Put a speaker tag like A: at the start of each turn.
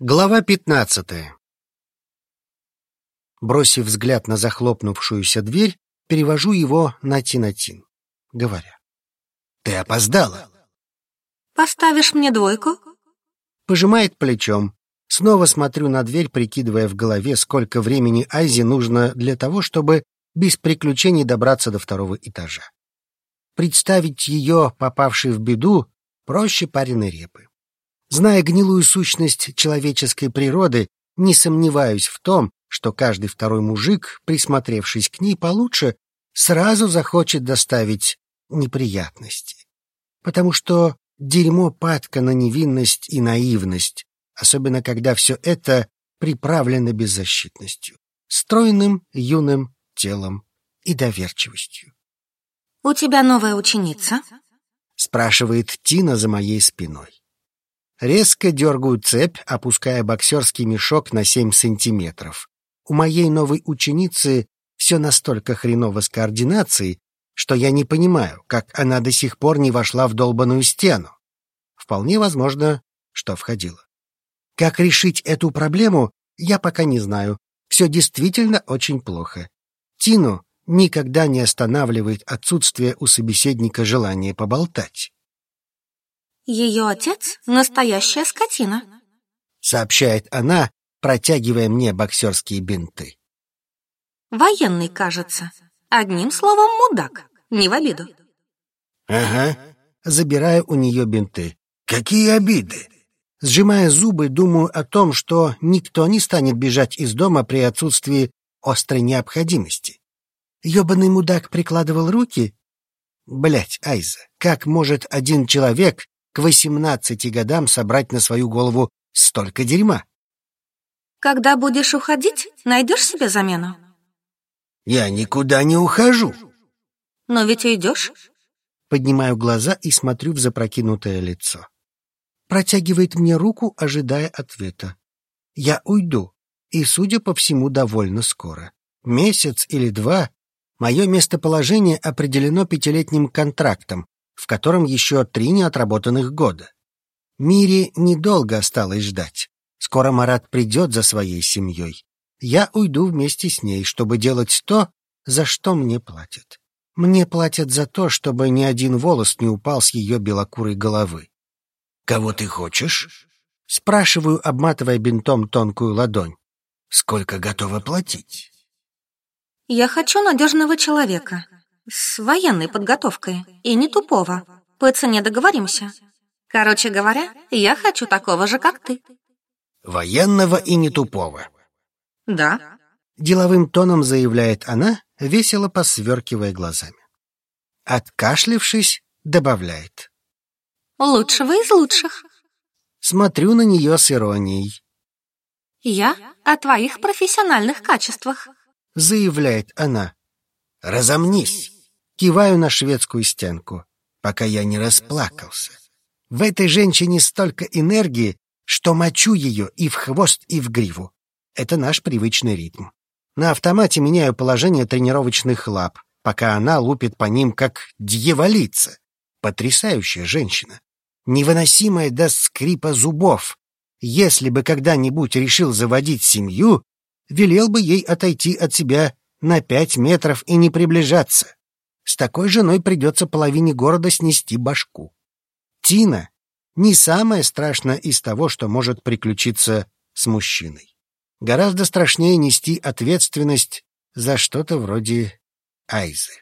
A: Глава пятнадцатая Бросив взгляд на захлопнувшуюся дверь, перевожу его на Тинатин, говоря. «Ты опоздала!»
B: «Поставишь мне двойку?»
A: Пожимает плечом. Снова смотрю на дверь, прикидывая в голове, сколько времени Айзе нужно для того, чтобы без приключений добраться до второго этажа. Представить ее, попавшей в беду, проще пареной репы. Зная гнилую сущность человеческой природы, не сомневаюсь в том, что каждый второй мужик, присмотревшись к ней получше, сразу захочет доставить неприятности. Потому что дерьмо падка на невинность и наивность, особенно когда все это приправлено беззащитностью, стройным юным телом и доверчивостью.
B: «У тебя новая ученица?»
A: — спрашивает Тина за моей спиной. Резко дергаю цепь, опуская боксерский мешок на семь сантиметров. У моей новой ученицы все настолько хреново с координацией, что я не понимаю, как она до сих пор не вошла в долбаную стену. Вполне возможно, что входила. Как решить эту проблему, я пока не знаю. Все действительно очень плохо. Тину никогда не останавливает отсутствие у собеседника желания поболтать.
B: Ее отец — настоящая скотина, —
A: сообщает она, протягивая мне боксерские бинты.
B: Военный, кажется. Одним словом, мудак. Не в обиду.
A: Ага. Забираю у нее бинты. Какие обиды? Сжимая зубы, думаю о том, что никто не станет бежать из дома при отсутствии острой необходимости. Ёбаный мудак прикладывал руки? Блять, Айза, как может один человек к восемнадцати годам собрать на свою голову столько дерьма.
B: Когда будешь уходить, найдешь себе замену?
A: Я никуда не ухожу.
B: Но ведь уйдешь?
A: Поднимаю глаза и смотрю в запрокинутое лицо. Протягивает мне руку, ожидая ответа. Я уйду, и, судя по всему, довольно скоро. Месяц или два. Мое местоположение определено пятилетним контрактом, в котором еще три неотработанных года. Мире недолго осталось ждать. Скоро Марат придет за своей семьей. Я уйду вместе с ней, чтобы делать то, за что мне платят. Мне платят за то, чтобы ни один волос не упал с ее белокурой головы. «Кого ты хочешь?» Спрашиваю, обматывая бинтом тонкую ладонь. «Сколько готова платить?»
B: «Я хочу надежного человека, с военной подготовкой. И не тупого. По цене договоримся. Короче говоря, я хочу такого же, как ты.
A: Военного и не тупого.
B: Да.
A: Деловым тоном заявляет она, весело посверкивая глазами. Откашлившись, добавляет.
B: Лучшего из лучших.
A: Смотрю на нее с иронией.
B: Я о твоих профессиональных качествах.
A: Заявляет она. Разомнись. Киваю на шведскую стенку, пока я не расплакался. В этой женщине столько энергии, что мочу ее и в хвост, и в гриву. Это наш привычный ритм. На автомате меняю положение тренировочных лап, пока она лупит по ним, как дьяволица. Потрясающая женщина. Невыносимая до скрипа зубов. Если бы когда-нибудь решил заводить семью, велел бы ей отойти от себя на пять метров и не приближаться. С такой женой придется половине города снести башку. Тина не самое страшное из того, что может приключиться с мужчиной. Гораздо страшнее нести ответственность за что-то вроде Айзы.